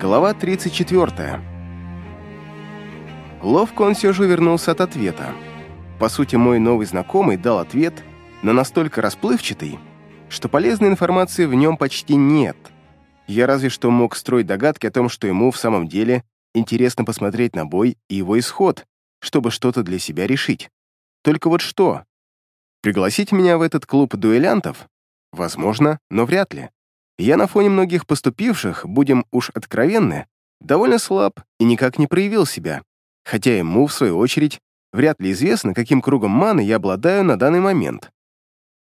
Глава 34. Ловко он все же вернулся от ответа. По сути, мой новый знакомый дал ответ, но настолько расплывчатый, что полезной информации в нем почти нет. Я разве что мог строить догадки о том, что ему в самом деле интересно посмотреть на бой и его исход, чтобы что-то для себя решить. Только вот что? Пригласить меня в этот клуб дуэлянтов? Возможно, но вряд ли. Я на фоне многих поступивших, будем уж откровенны, довольно слаб и никак не проявил себя, хотя ему, в свою очередь, вряд ли известно, каким кругом маны я обладаю на данный момент.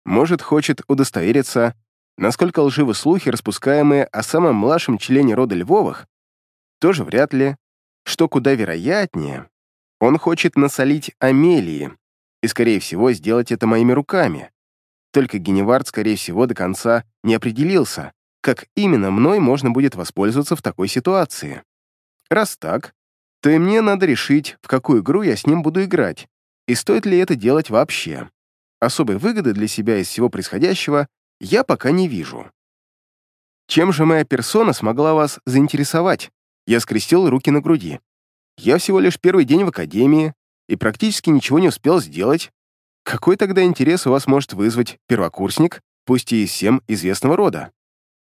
Может, хочет удостовериться, насколько лживы слухи, распускаемые о самом младшем члене рода Львовых, тоже вряд ли, что куда вероятнее, он хочет насолить Амелии и, скорее всего, сделать это моими руками. Только Геневард, скорее всего, до конца не определился, как именно мной можно будет воспользоваться в такой ситуации. Раз так, то и мне надо решить, в какую игру я с ним буду играть, и стоит ли это делать вообще. Особой выгоды для себя из всего происходящего я пока не вижу. Чем же моя персона смогла вас заинтересовать? Я скрестил руки на груди. Я всего лишь первый день в академии и практически ничего не успел сделать. Какой тогда интерес у вас может вызвать первокурсник, пусть и из всем известного рода?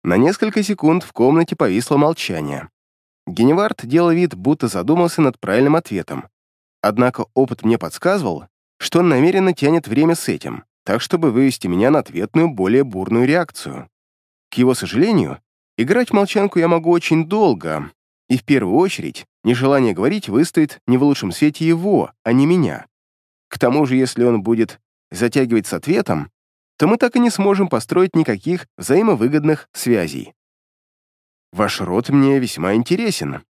На несколько секунд в комнате повисло молчание. Геневард делал вид, будто задумался над правильным ответом. Однако опыт мне подсказывал, что он намеренно тянет время с этим, так чтобы вывести меня на ответную, более бурную реакцию. К его сожалению, играть в молчанку я могу очень долго, и в первую очередь нежелание говорить выстоит не в лучшем свете его, а не меня. К тому же, если он будет затягивать с ответом, то мы так и не сможем построить никаких взаимовыгодных связей. Ваш род мне весьма интересен.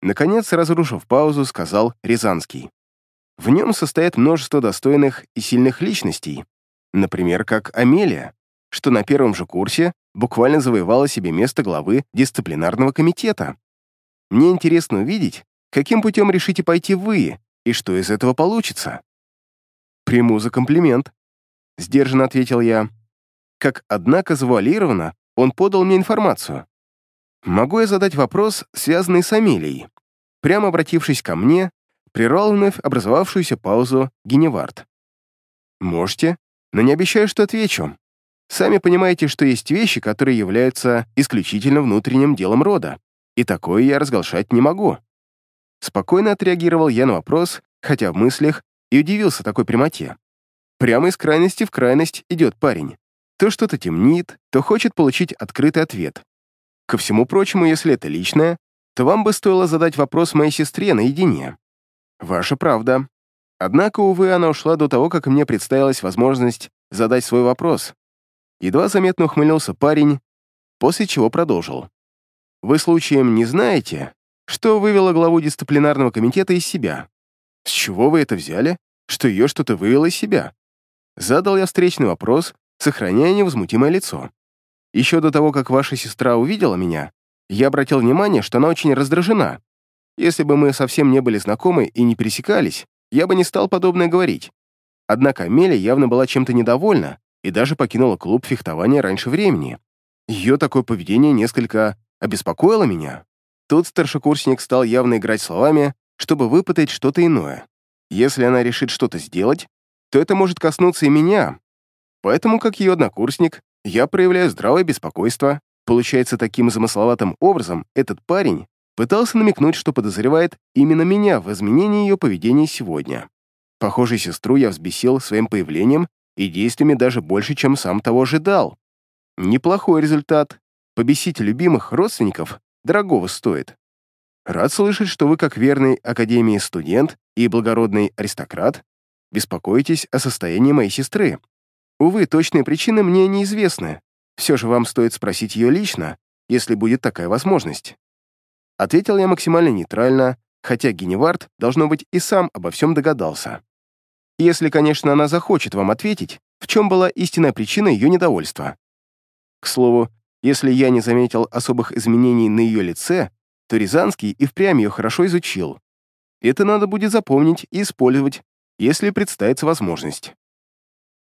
Наконец, разрушив паузу, сказал Рязанский. В нем состоит множество достойных и сильных личностей, например, как Амелия, что на первом же курсе буквально завоевала себе место главы дисциплинарного комитета. Мне интересно увидеть, каким путем решите пойти вы, и что из этого получится. Приму за комплимент. — сдержанно ответил я. Как, однако, завуалированно он подал мне информацию. Могу я задать вопрос, связанный с Амелией? Прямо обратившись ко мне, прервал вновь образовавшуюся паузу Геневард. Можете, но не обещаю, что отвечу. Сами понимаете, что есть вещи, которые являются исключительно внутренним делом рода, и такое я разглашать не могу. Спокойно отреагировал я на вопрос, хотя в мыслях и удивился такой прямоте. Прямо из крайности в крайность идет парень. То что-то темнит, то хочет получить открытый ответ. Ко всему прочему, если это личное, то вам бы стоило задать вопрос моей сестре наедине. Ваша правда. Однако, увы, она ушла до того, как мне представилась возможность задать свой вопрос. Едва заметно ухмылился парень, после чего продолжил. Вы случаем не знаете, что вывело главу дисциплинарного комитета из себя? С чего вы это взяли, что ее что-то вывело из себя? Задал я встречный вопрос, сохраняя невозмутимое лицо. Еще до того, как ваша сестра увидела меня, я обратил внимание, что она очень раздражена. Если бы мы совсем не были знакомы и не пересекались, я бы не стал подобное говорить. Однако Амелия явно была чем-то недовольна и даже покинула клуб фехтования раньше времени. Ее такое поведение несколько обеспокоило меня. Тут старшекурсник стал явно играть словами, чтобы выпытать что-то иное. Если она решит что-то сделать, то это может коснуться и меня. Поэтому, как ее однокурсник, я проявляю здравое беспокойство. Получается, таким замысловатым образом этот парень пытался намекнуть, что подозревает именно меня в изменении ее поведения сегодня. Похоже, сестру я взбесил своим появлением и действиями даже больше, чем сам того ожидал. Неплохой результат. Побесить любимых родственников дорогого стоит. Рад слышать, что вы, как верный Академии студент и благородный аристократ, беспокоитесь о состоянии моей сестры. Увы, точные причины мне неизвестны. Все же вам стоит спросить ее лично, если будет такая возможность. Ответил я максимально нейтрально, хотя Геневард, должно быть, и сам обо всем догадался. Если, конечно, она захочет вам ответить, в чем была истинная причина ее недовольства. К слову, если я не заметил особых изменений на ее лице, то Рязанский и впрямь ее хорошо изучил. Это надо будет запомнить и использовать если представится возможность.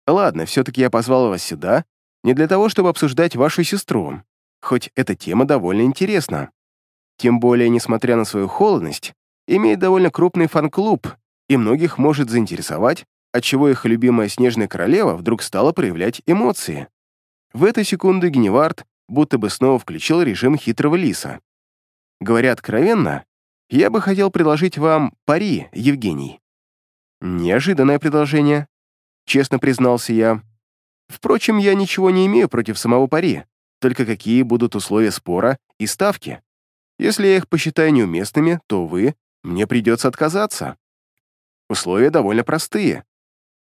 Ладно, все-таки я позвал вас сюда не для того, чтобы обсуждать вашу сестру, хоть эта тема довольно интересна. Тем более, несмотря на свою холодность, имеет довольно крупный фан-клуб и многих может заинтересовать, отчего их любимая Снежная Королева вдруг стала проявлять эмоции. В эту секунду Геневард будто бы снова включил режим хитрого лиса. Говоря откровенно, я бы хотел предложить вам пари, Евгений. Неожиданное предложение, честно признался я. Впрочем, я ничего не имею против самого пари, только какие будут условия спора и ставки. Если я их посчитаю неуместными, то, вы, мне придется отказаться. Условия довольно простые.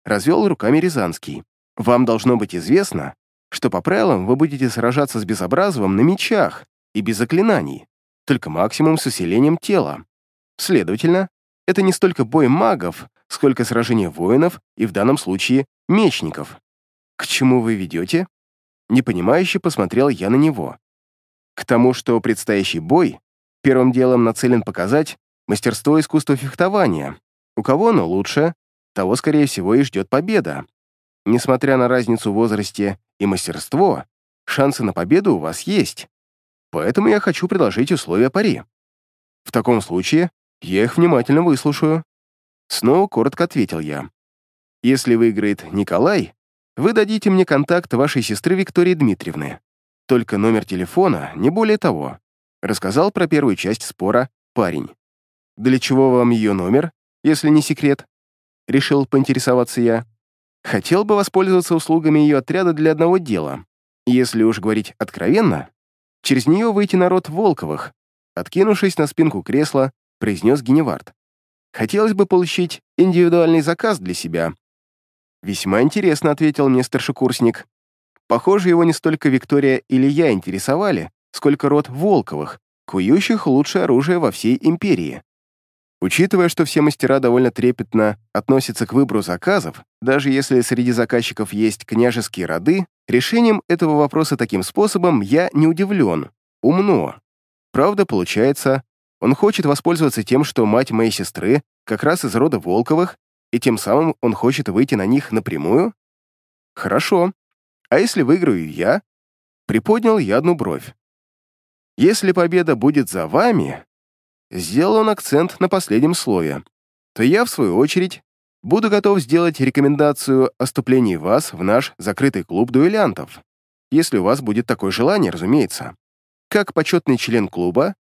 Развел руками Рязанский. Вам должно быть известно, что по правилам вы будете сражаться с Безобразовым на мечах и без заклинаний, только максимум с усилением тела. Следовательно, это не столько бой магов, сколько сражение воинов и в данном случае мечников. К чему вы ведете? Непонимающе посмотрел я на него. К тому, что предстоящий бой первым делом нацелен показать мастерство искусства фехтования. У кого оно лучше, того, скорее всего, и ждет победа. Несмотря на разницу в возрасте и мастерство, шансы на победу у вас есть. Поэтому я хочу предложить условия пари. В таком случае я их внимательно выслушаю. Снова коротко ответил я. Если выиграет Николай, вы дадите мне контакт вашей сестры Виктории Дмитриевны. Только номер телефона, не более того. Рассказал про первую часть спора парень. Для чего вам ее номер, если не секрет? Решил поинтересоваться я. Хотел бы воспользоваться услугами ее отряда для одного дела. Если уж говорить откровенно, через нее выйти на род Волковых. Откинувшись на спинку кресла, произнес Геневард. Хотелось бы получить индивидуальный заказ для себя. Весьма интересно, ответил мне старшекурсник. Похоже, его не столько Виктория или я интересовали, сколько род Волковых, кующих лучшее оружие во всей империи. Учитывая, что все мастера довольно трепетно относятся к выбору заказов, даже если среди заказчиков есть княжеские роды, решением этого вопроса таким способом я не удивлен. Умно. Правда, получается, он хочет воспользоваться тем, что мать моей сестры как раз из рода Волковых, и тем самым он хочет выйти на них напрямую? Хорошо. А если выиграю я? Приподнял я одну бровь. Если победа будет за вами, сделал он акцент на последнем слове, то я, в свою очередь, буду готов сделать рекомендацию о вступлении вас в наш закрытый клуб дуэлянтов, если у вас будет такое желание, разумеется. Как почетный член клуба,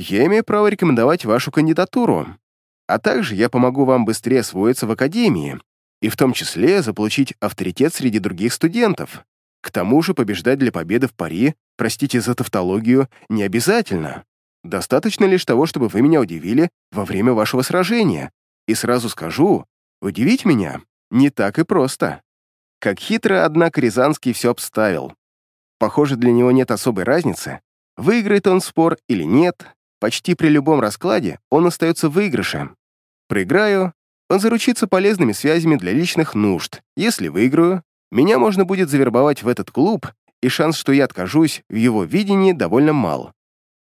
я имею право рекомендовать вашу кандидатуру, а также я помогу вам быстрее освоиться в академии и в том числе заполучить авторитет среди других студентов. К тому же побеждать для победы в пари, простите за тавтологию, не обязательно. Достаточно лишь того, чтобы вы меня удивили во время вашего сражения. И сразу скажу, удивить меня не так и просто. Как хитро, однако, Рязанский все обставил. Похоже, для него нет особой разницы, выиграет он спор или нет, почти при любом раскладе он остается в выигрыше. Проиграю, он заручится полезными связями для личных нужд. Если выиграю, меня можно будет завербовать в этот клуб, и шанс, что я откажусь в его видении, довольно мал.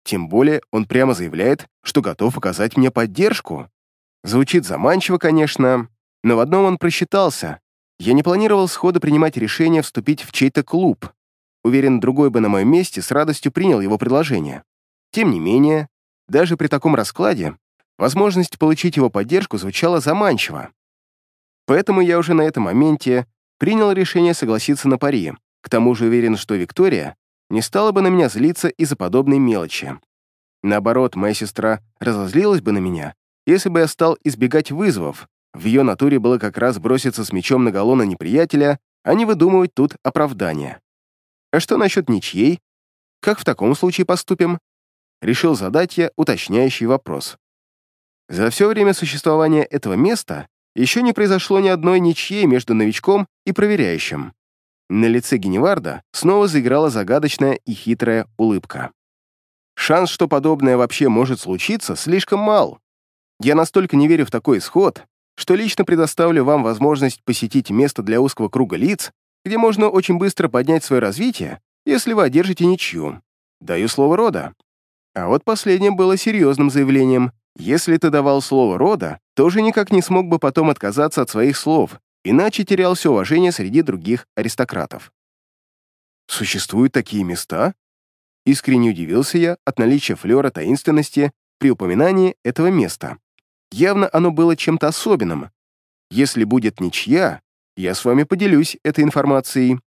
Тем более он прямо заявляет, что готов оказать мне поддержку. Звучит заманчиво, конечно, но в одном он просчитался. Я не планировал сходу принимать решение вступить в чей-то клуб. Уверен, другой бы на моем месте с радостью принял его предложение. Тем не менее, даже при таком раскладе возможность получить его поддержку звучала заманчиво. Поэтому я уже на этом моменте принял решение согласиться на пари. К тому же уверен, что Виктория не стала бы на меня злиться из-за подобной мелочи. Наоборот, моя сестра разозлилась бы на меня, если бы я стал избегать вызовов. В ее натуре было как раз броситься с мечом на галлона неприятеля, а не выдумывать тут оправдания. А что насчет ничьей? Как в таком случае поступим? Решил задать я уточняющий вопрос. За все время существования этого места еще не произошло ни одной ничьей между новичком и проверяющим. На лице Геневарда снова заиграла загадочная и хитрая улыбка. Шанс, что подобное вообще может случиться, слишком мал. Я настолько не верю в такой исход, что лично предоставлю вам возможность посетить место для узкого круга лиц, где можно очень быстро поднять свое развитие, если вы одержите ничью. Даю слово рода. А вот последнее было серьезным заявлением. Если ты давал слово рода, тоже никак не смог бы потом отказаться от своих слов иначе терял все уважение среди других аристократов. Существуют такие места? Искренне удивился я от наличия флера таинственности при упоминании этого места. Явно оно было чем-то особенным. Если будет ничья, я с вами поделюсь этой информацией.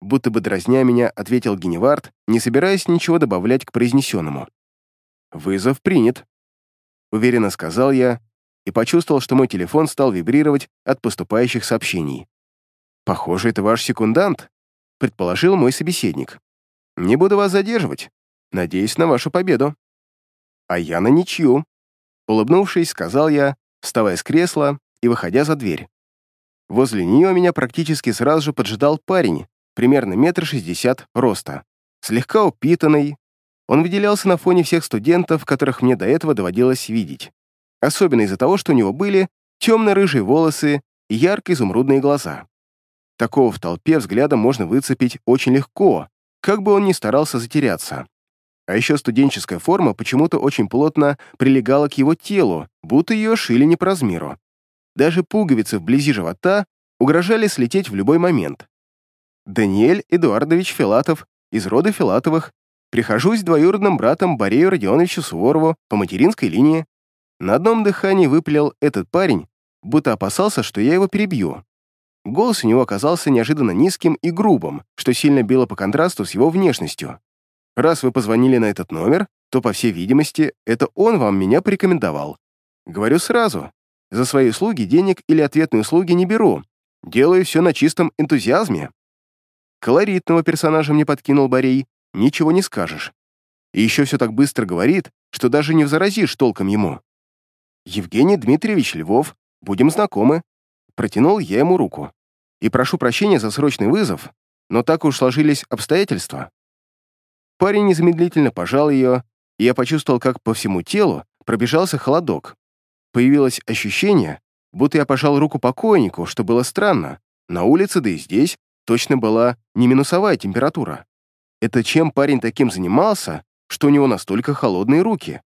Будто бы дразня меня, ответил Геневард, не собираясь ничего добавлять к произнесенному. «Вызов принят», — уверенно сказал я и почувствовал, что мой телефон стал вибрировать от поступающих сообщений. «Похоже, это ваш секундант», — предположил мой собеседник. «Не буду вас задерживать. Надеюсь на вашу победу». «А я на ничью», — улыбнувшись, сказал я, вставая с кресла и выходя за дверь. Возле нее меня практически сразу же поджидал парень, примерно метр шестьдесят роста, слегка упитанный. Он выделялся на фоне всех студентов, которых мне до этого доводилось видеть. Особенно из-за того, что у него были темно-рыжие волосы и ярко-изумрудные глаза. Такого в толпе взглядом можно выцепить очень легко, как бы он ни старался затеряться. А еще студенческая форма почему-то очень плотно прилегала к его телу, будто ее шили не по размеру. Даже пуговицы вблизи живота угрожали слететь в любой момент. Даниэль Эдуардович Филатов из рода Филатовых, прихожусь двоюродным братом Борею Родионовичу Суворову по материнской линии. На одном дыхании выпалил этот парень, будто опасался, что я его перебью. Голос у него оказался неожиданно низким и грубым, что сильно било по контрасту с его внешностью. Раз вы позвонили на этот номер, то, по всей видимости, это он вам меня порекомендовал. Говорю сразу, за свои услуги денег или ответные услуги не беру. Делаю все на чистом энтузиазме. Колоритного персонажа мне подкинул Борей, ничего не скажешь. И еще все так быстро говорит, что даже не взаразишь толком ему. Евгений Дмитриевич Львов, будем знакомы. Протянул я ему руку. И прошу прощения за срочный вызов, но так уж сложились обстоятельства. Парень незамедлительно пожал ее, и я почувствовал, как по всему телу пробежался холодок. Появилось ощущение, будто я пожал руку покойнику, что было странно. На улице, да и здесь, точно была не минусовая температура. Это чем парень таким занимался, что у него настолько холодные руки?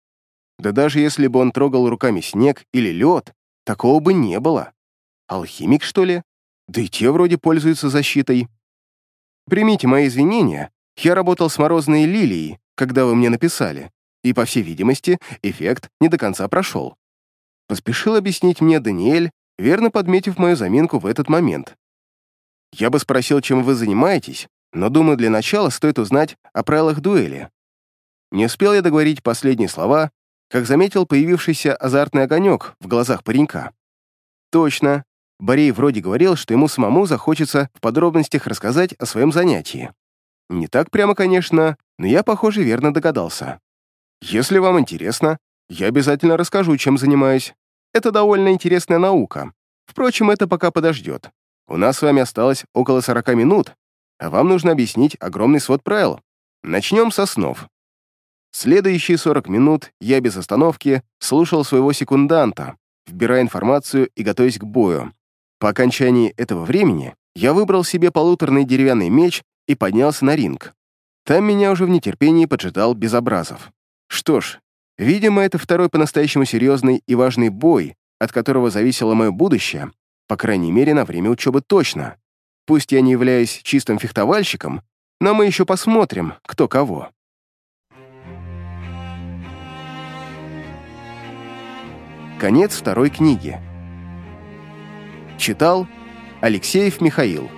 Да даже если бы он трогал руками снег или лед, такого бы не было. Алхимик, что ли? Да и те вроде пользуются защитой. Примите мои извинения, я работал с морозной лилией, когда вы мне написали, и, по всей видимости, эффект не до конца прошел. Поспешил объяснить мне Даниэль, верно подметив мою заминку в этот момент. Я бы спросил, чем вы занимаетесь, но думаю, для начала стоит узнать о правилах дуэли. Не успел я договорить последние слова, как заметил появившийся азартный огонек в глазах паренька. Точно, Борей вроде говорил, что ему самому захочется в подробностях рассказать о своем занятии. Не так прямо, конечно, но я, похоже, верно догадался. Если вам интересно, я обязательно расскажу, чем занимаюсь. Это довольно интересная наука. Впрочем, это пока подождет. У нас с вами осталось около 40 минут, а вам нужно объяснить огромный свод правил. Начнем со снов. Следующие 40 минут я без остановки слушал своего секунданта, вбирая информацию и готовясь к бою. По окончании этого времени я выбрал себе полуторный деревянный меч и поднялся на ринг. Там меня уже в нетерпении поджидал Безобразов. Что ж, видимо, это второй по-настоящему серьезный и важный бой, от которого зависело мое будущее, по крайней мере, на время учебы точно. Пусть я не являюсь чистым фехтовальщиком, но мы еще посмотрим, кто кого. Конец второй книги. Читал Алексеев Михаил